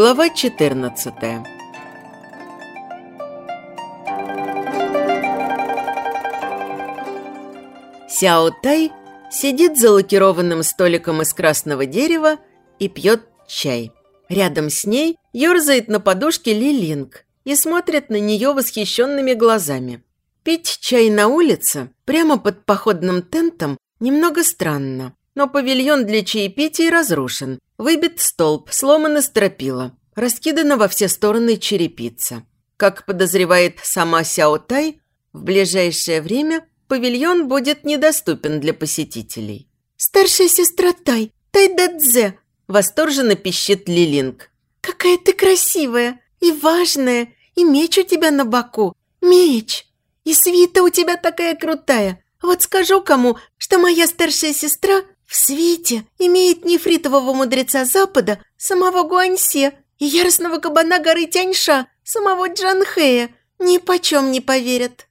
Глава 14 Сяо Тай сидит за лакированным столиком из красного дерева и пьет чай. Рядом с ней ерзает на подушке Ли Линг и смотрит на нее восхищенными глазами. Пить чай на улице, прямо под походным тентом, немного странно. Но павильон для чаепития разрушен. Выбит столб, сломана стропила. Раскидана во все стороны черепица. Как подозревает сама Сяо Тай, в ближайшее время павильон будет недоступен для посетителей. «Старшая сестра Тай, Тайдадзе!» – восторженно пищит Лилинг. «Какая ты красивая и важная, и меч у тебя на боку. Меч! И свита у тебя такая крутая. Вот скажу кому, что моя старшая сестра в свете имеет нефритового мудреца Запада, самого Гуаньсе, и яростного кабана горы Тяньша, самого Джанхея. Ни почем не поверят».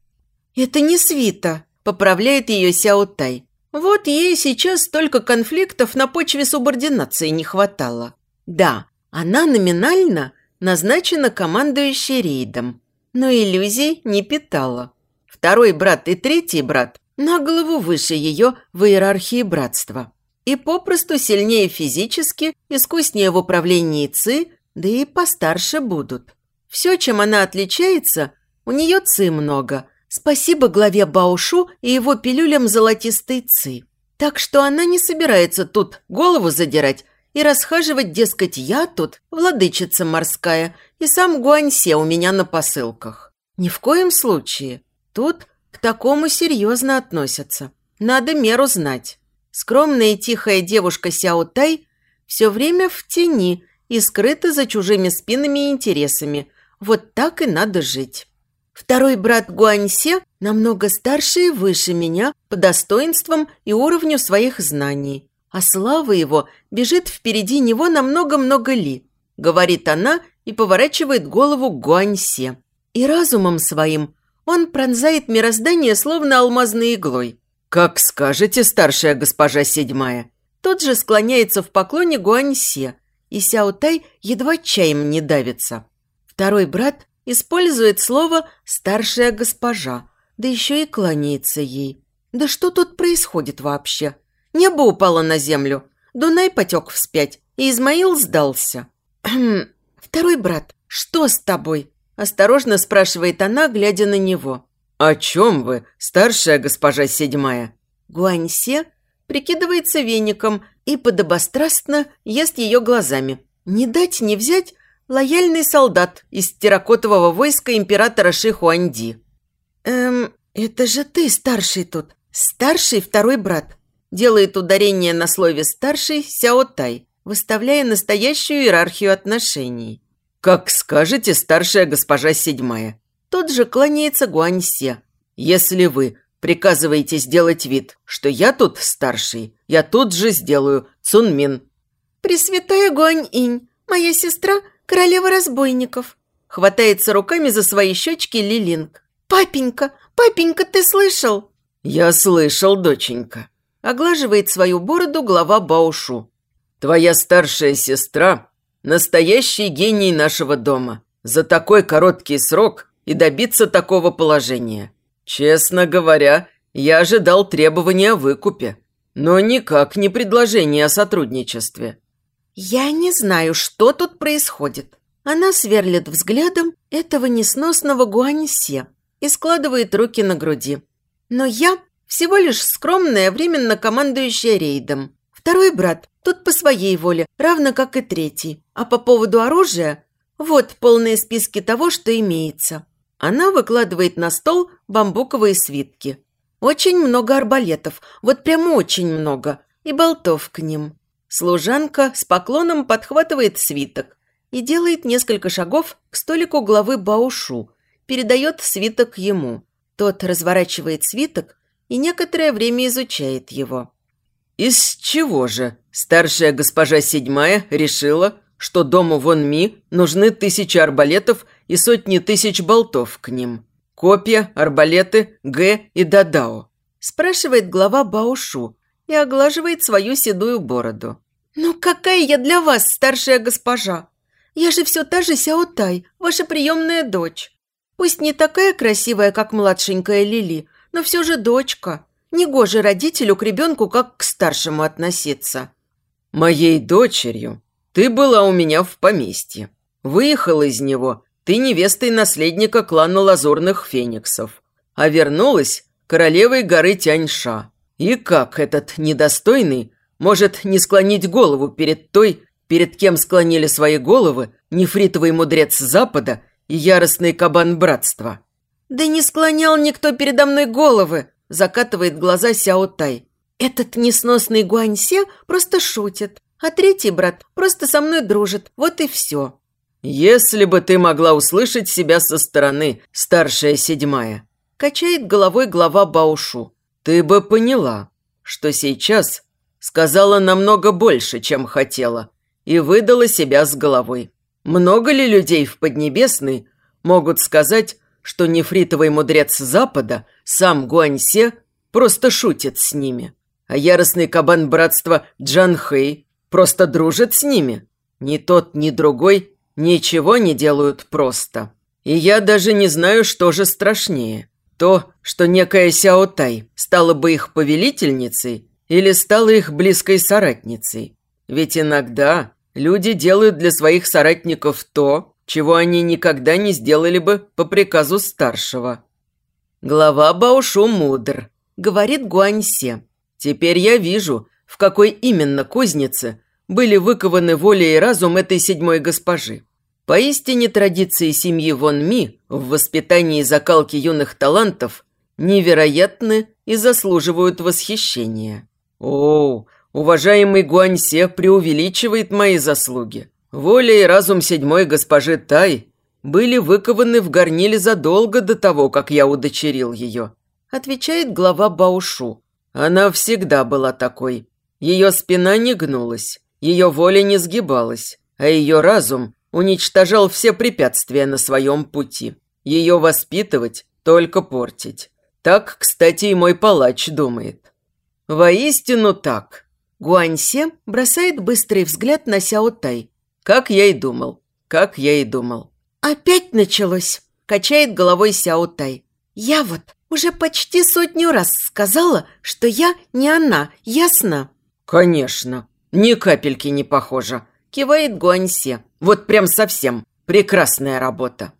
«Это не свита», – поправляет ее Сяо Тай. «Вот ей сейчас столько конфликтов на почве субординации не хватало. Да, она номинально назначена командующей рейдом, но иллюзий не питала. Второй брат и третий брат на голову выше ее в иерархии братства. И попросту сильнее физически, искуснее в управлении ЦИ, да и постарше будут. Все, чем она отличается, у нее ЦИ много. Спасибо главе Баушу и его пилюлям золотистой ЦИ. Так что она не собирается тут голову задирать и расхаживать, дескать, я тут владычица морская и сам Гуаньсе у меня на посылках. Ни в коем случае. Тут к такому серьезно относятся. Надо меру знать. Скромная и тихая девушка Сяо Тай все время в тени и скрыта за чужими спинами и интересами. Вот так и надо жить. Второй брат Гуаньсе намного старше и выше меня по достоинствам и уровню своих знаний. А слава его бежит впереди него на много-много ли, говорит она и поворачивает голову к Гуаньсе. И разумом своим он пронзает мироздание словно алмазной иглой. «Как скажете, старшая госпожа седьмая!» Тот же склоняется в поклоне Гуаньсе, и Сяо Тай едва чаем не давится. Второй брат использует слово «старшая госпожа», да еще и кланяется ей. Да что тут происходит вообще? Небо упало на землю, Дунай потек вспять, и Измаил сдался. «Второй брат, что с тобой?» Осторожно спрашивает она, глядя на него. «О чем вы, старшая госпожа седьмая?» Гуаньсе прикидывается веником и подобострастно ест ее глазами. Не дать не взять лояльный солдат из терракотового войска императора Шихуанди. «Эм, это же ты старший тут. Старший второй брат». Делает ударение на слове «старший» Сяо Тай, выставляя настоящую иерархию отношений. «Как скажете, старшая госпожа седьмая». Тут же кланяется Гуаньсе. «Если вы приказываете сделать вид, что я тут старший, я тут же сделаю Цунмин». «Пресвятая Гуань-инь, моя сестра – королева разбойников», хватается руками за свои щечки Лилинг. «Папенька, папенька, ты слышал?» «Я слышал, доченька», – оглаживает свою бороду глава Баушу. «Твоя старшая сестра Настоящий гений нашего дома. За такой короткий срок и добиться такого положения. Честно говоря, я ожидал требования о выкупе, но никак не предложение о сотрудничестве. Я не знаю, что тут происходит. Она сверлит взглядом этого несносного Гуаньсе и складывает руки на груди. Но я всего лишь скромная, временно командующая рейдом. Второй брат тут по своей воле, равно как и третий. А по поводу оружия, вот полные списки того, что имеется. Она выкладывает на стол бамбуковые свитки. Очень много арбалетов, вот прям очень много, и болтов к ним. Служанка с поклоном подхватывает свиток и делает несколько шагов к столику главы Баушу, передает свиток ему. Тот разворачивает свиток и некоторое время изучает его. «Из чего же старшая госпожа седьмая решила, что дому Вон Ми нужны тысячи арбалетов и сотни тысяч болтов к ним? Копья, арбалеты, Г и Дадао?» спрашивает глава Баушу и оглаживает свою седую бороду. «Ну какая я для вас старшая госпожа? Я же все та же Сяотай, ваша приемная дочь. Пусть не такая красивая, как младшенькая Лили, но все же дочка. Негоже родителю к ребенку как к старшему относиться». «Моей дочерью ты была у меня в поместье. Выехала из него ты невестой наследника клана Лазурных Фениксов, а вернулась королевой горы Тяньша. И как этот недостойный может не склонить голову перед той, перед кем склонили свои головы нефритовый мудрец Запада и яростный кабан братства?» «Да не склонял никто передо мной головы!» – закатывает глаза Сяо Тай. «Этот несносный Гуаньсе просто шутит, а третий брат просто со мной дружит, вот и все». «Если бы ты могла услышать себя со стороны, старшая седьмая», – качает головой глава Баушу, – «ты бы поняла, что сейчас сказала намного больше, чем хотела, и выдала себя с головой. Много ли людей в Поднебесной могут сказать, что нефритовый мудрец Запада, сам Гуаньсе, просто шутит с ними, а яростный кабан братства Джан Хэй просто дружит с ними? Ни тот, ни другой ничего не делают просто. И я даже не знаю, что же страшнее. То, что некая Сяо Тай стала бы их повелительницей или стала их близкой соратницей. Ведь иногда люди делают для своих соратников то, чего они никогда не сделали бы по приказу старшего. Глава Баушу мудр, говорит Гуаньсе. Теперь я вижу, в какой именно кузнице были выкованы воля и разум этой седьмой госпожи. Поистине традиции семьи Вон Ми в воспитании и закалке юных талантов невероятны и заслуживают восхищения. О, уважаемый Гуаньсе преувеличивает мои заслуги. Воля и разум седьмой госпожи Тай были выкованы в горниле задолго до того, как я удочерил ее. Отвечает глава Баушу. Она всегда была такой. Ее спина не гнулась, ее воля не сгибалась, а ее разум уничтожал все препятствия на своем пути. Ее воспитывать, только портить. Так, кстати, и мой палач думает. Воистину так. Гуаньсе бросает быстрый взгляд на Сяо Тай. Как я и думал, как я и думал. «Опять началось!» – качает головой Сяо Тай. «Я вот уже почти сотню раз сказала, что я не она, ясно?» «Конечно, ни капельки не похожа», – кивает Гуаньсе. Вот прям совсем. Прекрасная работа.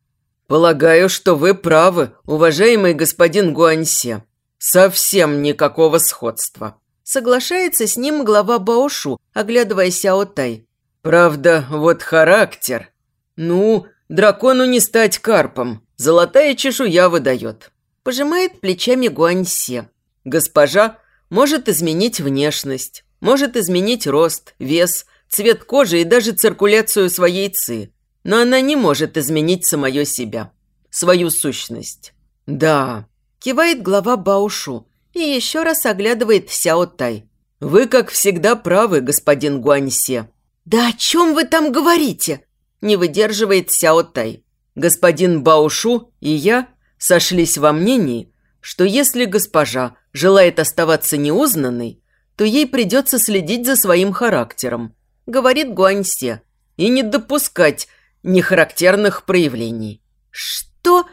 Полагаю, что вы правы, уважаемый господин Гуаньсе. Совсем никакого сходства. Соглашается с ним глава Баошу, оглядывая Сяо Тай. Правда, вот характер. Ну, дракону не стать карпом. Золотая чешуя выдает. Пожимает плечами Гуаньсе. Госпожа может изменить внешность, может изменить рост, вес – цвет кожи и даже циркуляцию своей ци. Но она не может изменить самое себя, свою сущность. Да, кивает глава Баушу и еще раз оглядывает Сяо Тай. Вы, как всегда, правы, господин Гуаньсе. Да о чем вы там говорите? Не выдерживает Сяо Тай. Господин Баушу и я сошлись во мнении, что если госпожа желает оставаться неузнанной, то ей придется следить за своим характером, говорит Гуаньсе, и не допускать нехарактерных проявлений. Что?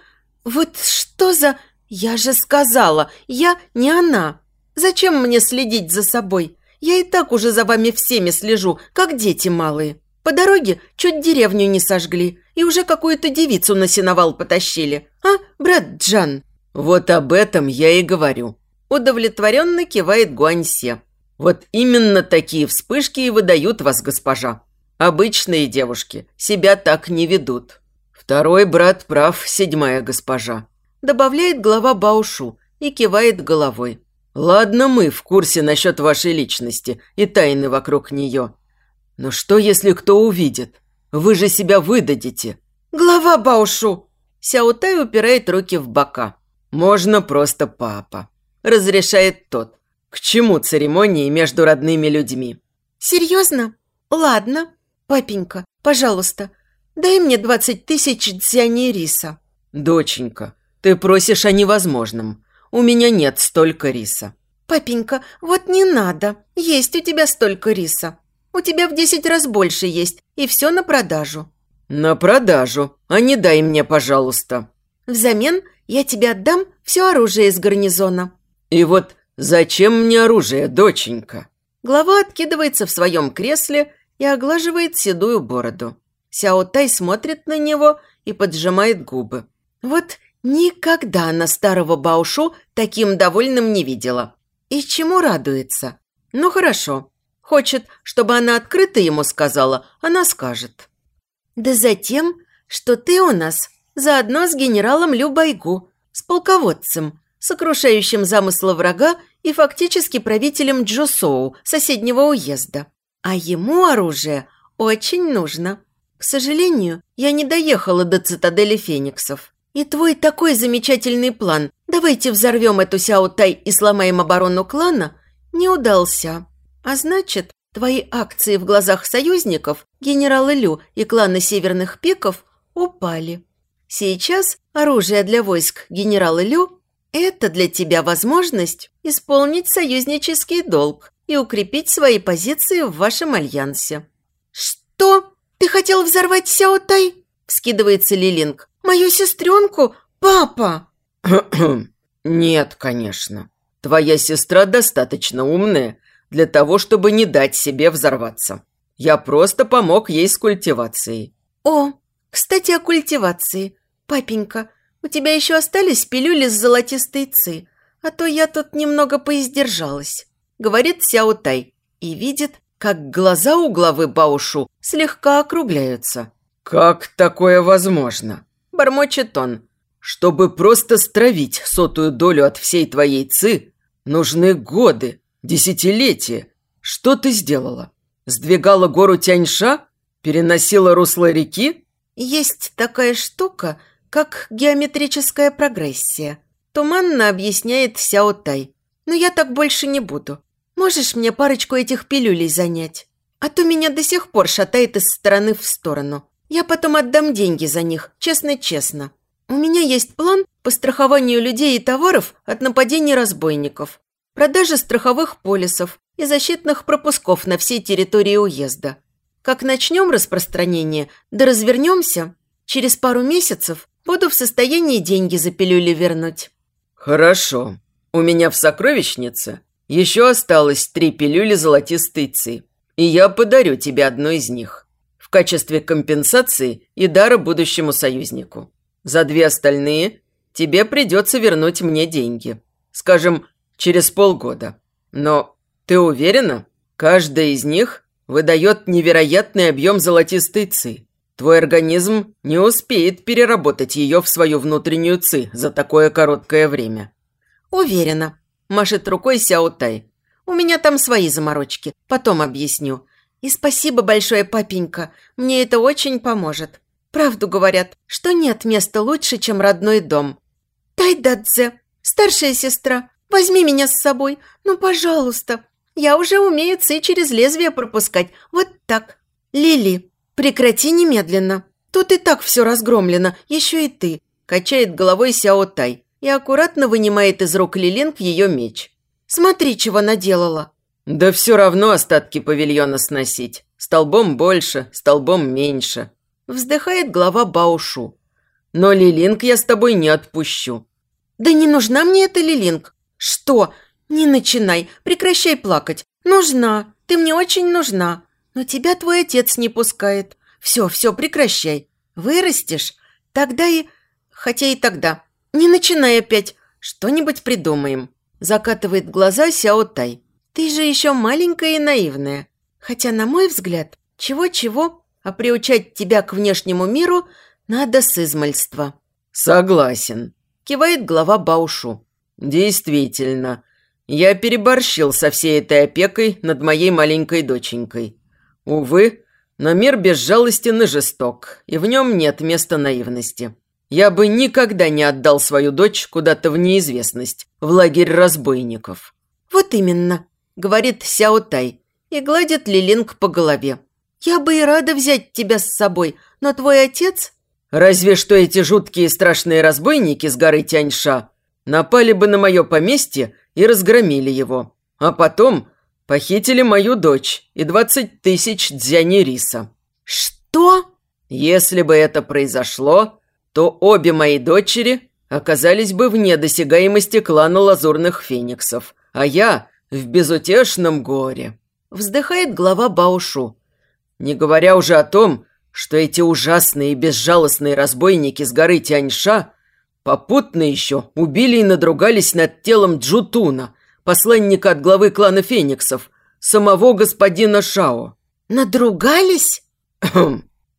Вот что за... Я же сказала, я не она. Зачем мне следить за собой? Я и так уже за вами всеми слежу, как дети малые. По дороге чуть деревню не сожгли и уже какую-то девицу на сеновал потащили. А, брат Джан?» «Вот об этом я и говорю», – удовлетворенно кивает Гуаньсе. Вот именно такие вспышки и выдают вас, госпожа. Обычные девушки себя так не ведут. Второй брат прав, седьмая госпожа. Добавляет глава Баушу и кивает головой. Ладно, мы в курсе насчет вашей личности и тайны вокруг нее. Но что, если кто увидит? Вы же себя выдадите. Глава Баушу! Сяотай упирает руки в бока. Можно просто папа. Разрешает тот. К чему церемонии между родными людьми? Серьезно? Ладно. Папенька, пожалуйста, дай мне двадцать тысяч дзяней риса. Доченька, ты просишь о невозможном. У меня нет столько риса. Папенька, вот не надо. Есть у тебя столько риса. У тебя в десять раз больше есть, и все на продажу. На продажу, а не дай мне, пожалуйста. Взамен я тебе отдам все оружие из гарнизона. И вот зачем мне оружие, доченька? Глава откидывается в своем кресле и оглаживает седую бороду. Сяо Тай смотрит на него и поджимает губы. Вот никогда она старого Баушу таким довольным не видела. И чему радуется? Ну хорошо. Хочет, чтобы она открыто ему сказала, она скажет. Да затем, что ты у нас заодно с генералом Лю Байгу, с полководцем, сокрушающим замыслы врага и фактически правителем Джосоу, соседнего уезда. А ему оружие очень нужно. К сожалению, я не доехала до цитадели Фениксов. И твой такой замечательный план «давайте взорвем эту Сяо-Тай и сломаем оборону клана» не удался. А значит, твои акции в глазах союзников, генерала Лю и клана Северных Пиков, упали. Сейчас оружие для войск генерала Лю – это для тебя возможность исполнить союзнический долг и укрепить свои позиции в вашем альянсе. «Что? Ты хотел взорвать Сяотай?» – вскидывается Лилинг. «Мою сестренку? Папа!» «Нет, конечно. Твоя сестра достаточно умная для того, чтобы не дать себе взорваться. Я просто помог ей с культивацией». «О, кстати, о культивации. Папенька, у тебя еще остались пилюли с золотистой ци, а то я тут немного поиздержалась», — говорит Сяо Тай и видит, как глаза у главы Баушу слегка округляются. «Как такое возможно?» – бормочет он. «Чтобы просто стравить сотую долю от всей твоей ци, нужны годы, десятилетия. Что ты сделала? Сдвигала гору Тяньша? Переносила русло реки?» Есть такая штука, как геометрическая прогрессия. Туманно объясняет Сяо Тай. Но я так больше не буду. Можешь мне парочку этих пилюлей занять? А то меня до сих пор шатает из стороны в сторону. Я потом отдам деньги за них, честно-честно. У меня есть план по страхованию людей и товаров от нападений разбойников, продажа страховых полисов и защитных пропусков на всей территории уезда. Как начнем распространение, да развернемся, через пару месяцев буду в состоянии деньги за пилюли вернуть». «Хорошо. У меня в сокровищнице еще осталось три пилюли золотистой ци, и я подарю тебе одну из них в качестве компенсации и дара будущему союзнику. За две остальные тебе придется вернуть мне деньги. Скажем, через полгода. Но ты уверена? Каждая из них выдает невероятный объем золотистой ци. Твой организм не успеет переработать ее в свою внутреннюю ци за такое короткое время». «Уверена», – машет рукой Сяо Тай. «У меня там свои заморочки, потом объясню. И спасибо большое, папенька, мне это очень поможет. Правду говорят, что нет места лучше, чем родной дом. Тайдадзе, старшая сестра, возьми меня с собой, ну, пожалуйста, я уже умею ци через лезвие пропускать. Вот так. Лили, прекрати немедленно. Тут и так все разгромлено, еще и ты. Качает головой Сяо Тай и аккуратно вынимает из рук Лилинг ее меч. Смотри, чего наделала. Да все равно остатки павильона сносить. Столбом больше, столбом меньше. Вздыхает глава Баушу. Но Лилинг я с тобой не отпущу. Да не нужна мне эта Лилинг. Что? «Не начинай, прекращай плакать. Нужна, ты мне очень нужна. Но тебя твой отец не пускает. Все, все, прекращай. Вырастешь, тогда и... Хотя и тогда. Не начинай опять. Что-нибудь придумаем». Закатывает глаза Сяо Тай. «Ты же еще маленькая и наивная. Хотя, на мой взгляд, чего-чего, а приучать тебя к внешнему миру надо с измальства». «Согласен», – кивает глава Баушу. «Действительно, я переборщил со всей этой опекой над моей маленькой доченькой. Увы, но мир безжалостен и жесток, и в нем нет места наивности. Я бы никогда не отдал свою дочь куда-то в неизвестность, в лагерь разбойников». «Вот именно», — говорит Сяо Тай и гладит Лилинг по голове. «Я бы и рада взять тебя с собой, но твой отец...» «Разве что эти жуткие страшные разбойники с горы Тяньша напали бы на мое поместье и разгромили его. А потом похитили мою дочь и двадцать тысяч дзяней риса». «Что?» Если бы это произошло, то обе мои дочери оказались бы вне досягаемости клана лазурных фениксов, а я в безутешном горе. Вздыхает глава Баушу. Не говоря уже о том, что эти ужасные и безжалостные разбойники с горы Тяньша попутно еще убили и надругались над телом Джутуна, посланника от главы клана Фениксов, самого господина Шао. «Надругались?»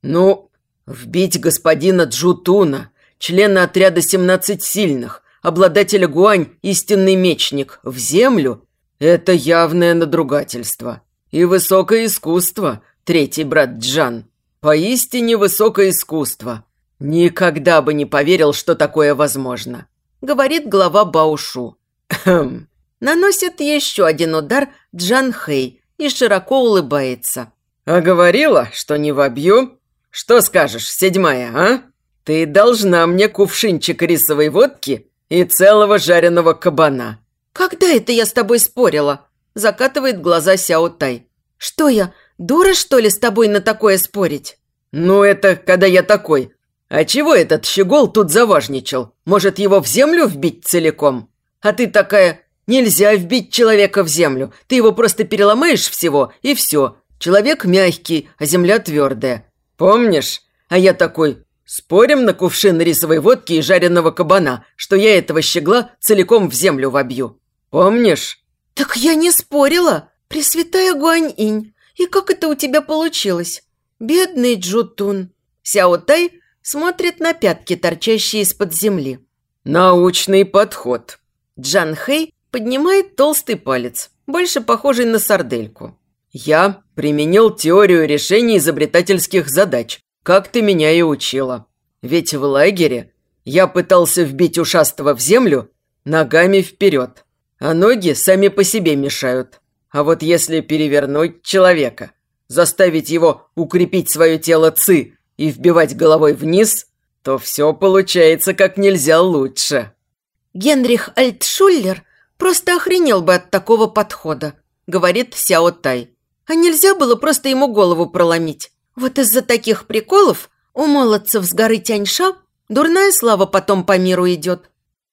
«Ну, вбить господина Джутуна, члена отряда «Семнадцать сильных», обладателя Гуань, истинный мечник, в землю – это явное надругательство. И высокое искусство, третий брат Джан. Поистине высокое искусство. Никогда бы не поверил, что такое возможно. Говорит глава Баушу. Наносит еще один удар Джан Хэй и широко улыбается. «А говорила, что не вобью? Что скажешь, седьмая, а? Ты должна мне кувшинчик рисовой водки и целого жареного кабана». «Когда это я с тобой спорила?» Закатывает глаза Сяо Тай. «Что я, дура, что ли, с тобой на такое спорить?» «Ну, это когда я такой. А чего этот щегол тут заважничал? Может, его в землю вбить целиком? А ты такая, нельзя вбить человека в землю. Ты его просто переломаешь всего, и все. Человек мягкий, а земля твердая. Помнишь? А я такой, спорим на кувшин рисовой водки и жареного кабана, что я этого щегла целиком в землю вобью. Помнишь? Так я не спорила. Пресвятая Гуань-инь. И как это у тебя получилось? Бедный Джутун. Сяо Тай смотрит на пятки, торчащие из-под земли. Научный подход. Джан Хэй поднимает толстый палец, больше похожий на сардельку. Я применил теорию решения изобретательских задач, как ты меня и учила. Ведь в лагере я пытался вбить ушастого в землю ногами вперед, а ноги сами по себе мешают. А вот если перевернуть человека, заставить его укрепить свое тело ци и вбивать головой вниз, то все получается как нельзя лучше. Генрих Альтшуллер просто охренел бы от такого подхода, говорит Сяо Тай. А нельзя было просто ему голову проломить. Вот из-за таких приколов у молодцев с горы Тяньша дурная слава потом по миру идет.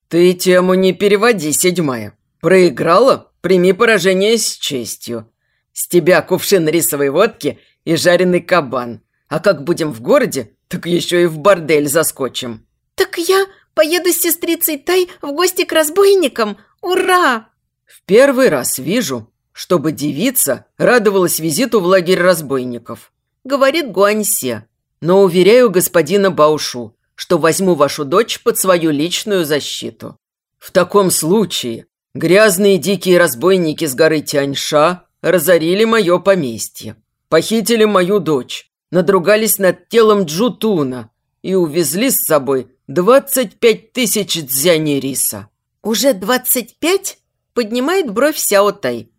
Ты тему не переводи, седьмая. Проиграла? Прими поражение с честью. С тебя кувшин рисовой водки и жареный кабан. А как будем в городе, так еще и в бордель заскочим. Так я поеду с сестрицей Тай в гости к разбойникам. Ура! В первый раз вижу, чтобы девица радовалась визиту в лагерь разбойников», – говорит Гуаньсе. «Но уверяю господина Баушу, что возьму вашу дочь под свою личную защиту. В таком случае грязные дикие разбойники с горы Тяньша разорили мое поместье, похитили мою дочь, надругались над телом Джутуна и увезли с собой двадцать пять тысяч дзяней риса». «Уже двадцать пять?» – поднимает бровь Сяо Тай.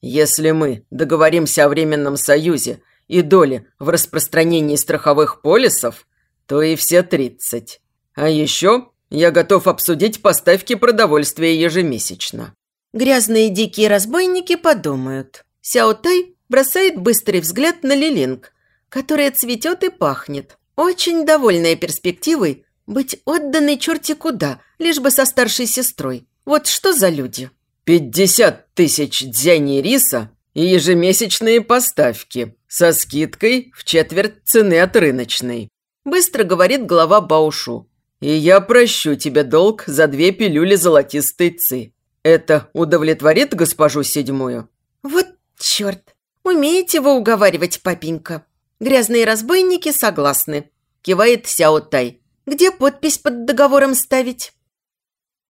Если мы договоримся о временном союзе и доле в распространении страховых полисов, то и все тридцать. А еще я готов обсудить поставки продовольствия ежемесячно». Грязные дикие разбойники подумают. Сяо Тай бросает быстрый взгляд на Лилинг, которая цветет и пахнет. Очень довольная перспективой быть отданной черти куда, лишь бы со старшей сестрой. Вот что за люди? Пятьдесят тысяч дзяней риса и ежемесячные поставки со скидкой в четверть цены от рыночной. Быстро говорит глава Баушу. И я прощу тебе долг за две пилюли золотистой ци. Это удовлетворит госпожу седьмую? Вот черт. Умеете вы уговаривать, папенька. Грязные разбойники согласны. Кивает Сяо Тай. Где подпись под договором ставить?